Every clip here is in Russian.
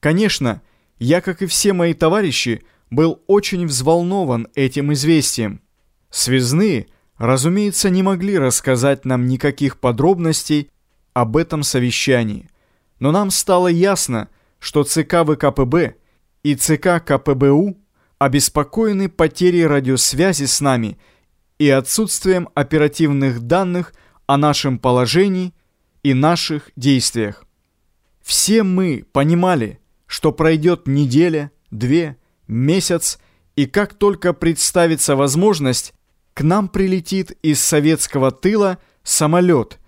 Конечно, я, как и все мои товарищи, был очень взволнован этим известием. Связные, разумеется, не могли рассказать нам никаких подробностей об этом совещании. Но нам стало ясно, что ЦК ВКПБ и ЦК КПБУ обеспокоены потерей радиосвязи с нами и отсутствием оперативных данных о нашем положении и наших действиях. Все мы понимали, что пройдет неделя, две, месяц, и как только представится возможность, к нам прилетит из советского тыла самолет,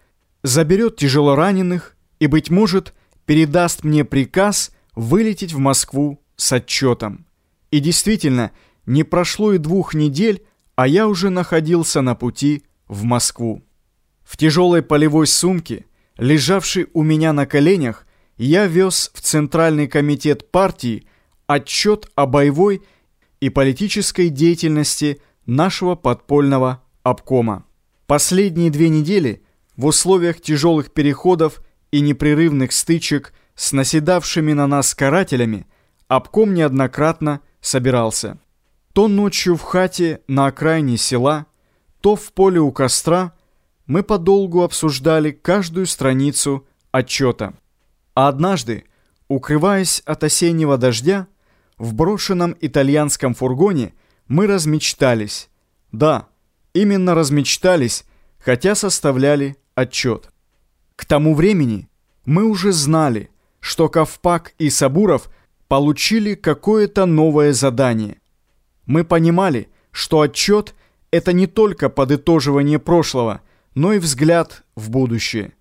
заберет тяжелораненых и, быть может, передаст мне приказ вылететь в Москву с отчетом. И действительно, не прошло и двух недель, а я уже находился на пути в Москву. В тяжелой полевой сумке, лежавшей у меня на коленях, я вез в Центральный комитет партии отчет о боевой и политической деятельности нашего подпольного обкома. Последние две недели в условиях тяжелых переходов и непрерывных стычек с наседавшими на нас карателями обком неоднократно собирался. То ночью в хате на окраине села, то в поле у костра мы подолгу обсуждали каждую страницу отчета. А однажды, укрываясь от осеннего дождя, в брошенном итальянском фургоне мы размечтались. Да, именно размечтались, хотя составляли отчет. К тому времени мы уже знали, что Ковпак и Сабуров получили какое-то новое задание. Мы понимали, что отчет – это не только подытоживание прошлого, но и взгляд в будущее.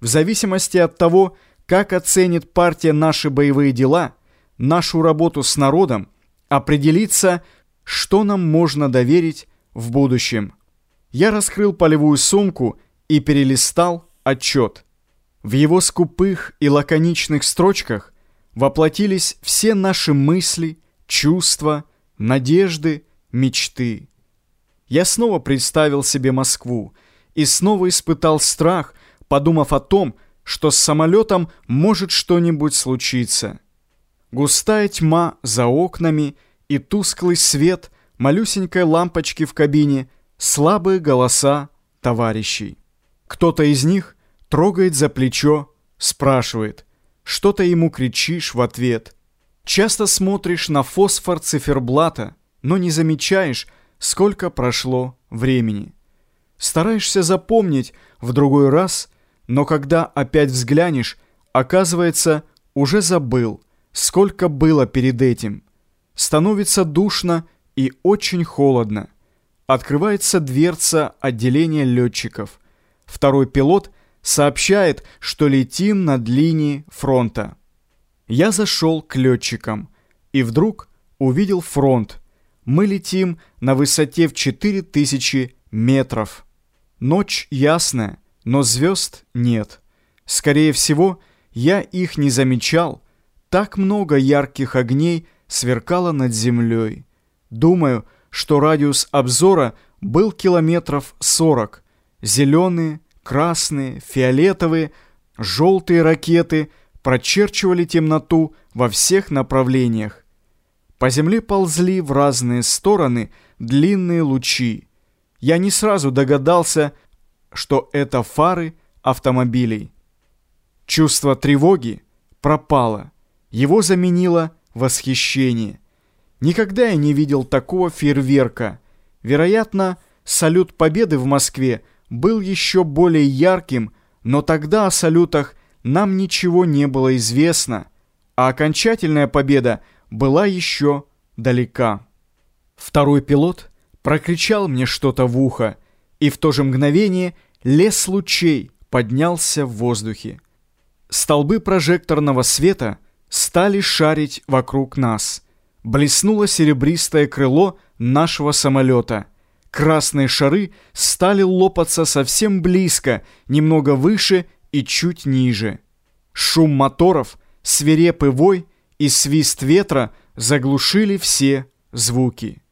В зависимости от того, как оценит партия наши боевые дела, нашу работу с народом, определиться, что нам можно доверить в будущем. Я раскрыл полевую сумку и перелистал отчет. В его скупых и лаконичных строчках воплотились все наши мысли, чувства, надежды, мечты. Я снова представил себе Москву и снова испытал страх, подумав о том, что с самолетом может что-нибудь случиться. Густая тьма за окнами и тусклый свет малюсенькой лампочки в кабине, слабые голоса товарищей. Кто-то из них трогает за плечо, спрашивает, что-то ему кричишь в ответ. Часто смотришь на фосфор циферблата, но не замечаешь, сколько прошло времени. Стараешься запомнить в другой раз – но когда опять взглянешь, оказывается, уже забыл, сколько было перед этим. Становится душно и очень холодно. Открывается дверца отделения летчиков. Второй пилот сообщает, что летим над линией фронта. Я зашел к летчикам и вдруг увидел фронт. Мы летим на высоте в 4000 метров. Ночь ясная но звезд нет. Скорее всего, я их не замечал. Так много ярких огней сверкало над землей. Думаю, что радиус обзора был километров сорок. Зеленые, красные, фиолетовые, желтые ракеты прочерчивали темноту во всех направлениях. По земле ползли в разные стороны длинные лучи. Я не сразу догадался, что это фары автомобилей. Чувство тревоги пропало. Его заменило восхищение. Никогда я не видел такого фейерверка. Вероятно, салют Победы в Москве был еще более ярким, но тогда о салютах нам ничего не было известно, а окончательная победа была еще далека. Второй пилот прокричал мне что-то в ухо, и в то же мгновение лес лучей поднялся в воздухе. Столбы прожекторного света стали шарить вокруг нас. Блеснуло серебристое крыло нашего самолета. Красные шары стали лопаться совсем близко, немного выше и чуть ниже. Шум моторов, свирепый вой и свист ветра заглушили все звуки.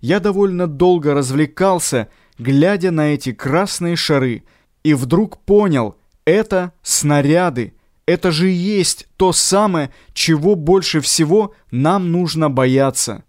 Я довольно долго развлекался, глядя на эти красные шары, и вдруг понял, это снаряды, это же есть то самое, чего больше всего нам нужно бояться.